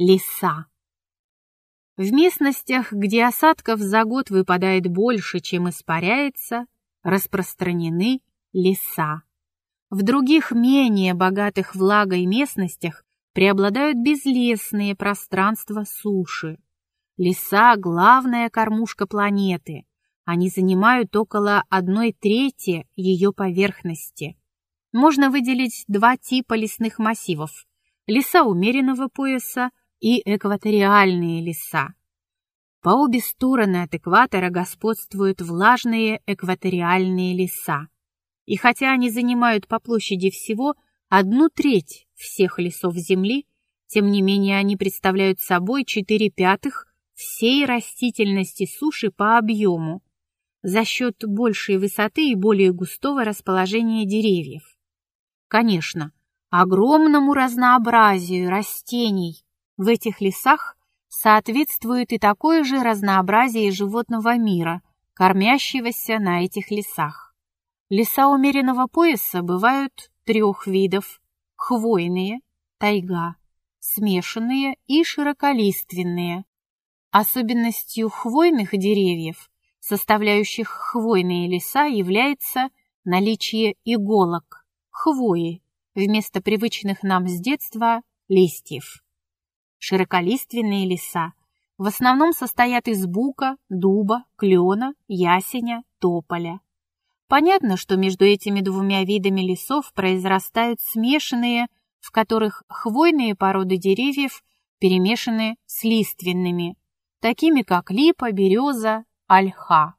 леса. В местностях, где осадков за год выпадает больше, чем испаряется, распространены леса. В других, менее богатых влагой местностях преобладают безлесные пространства суши. Леса – главная кормушка планеты. Они занимают около одной трети ее поверхности. Можно выделить два типа лесных массивов – леса умеренного пояса и экваториальные леса. По обе стороны от экватора господствуют влажные экваториальные леса. И хотя они занимают по площади всего одну треть всех лесов Земли, тем не менее они представляют собой четыре пятых всей растительности суши по объему за счет большей высоты и более густого расположения деревьев. Конечно, огромному разнообразию растений в этих лесах соответствует и такое же разнообразие животного мира, кормящегося на этих лесах. Леса умеренного пояса бывают трех видов – хвойные, тайга, смешанные и широколиственные. Особенностью хвойных деревьев, составляющих хвойные леса, является наличие иголок, хвои, вместо привычных нам с детства листьев. Широколиственные леса в основном состоят из бука, дуба, клена, ясеня, тополя. Понятно, что между этими двумя видами лесов произрастают смешанные, в которых хвойные породы деревьев перемешаны с лиственными, такими как липа, береза, ольха.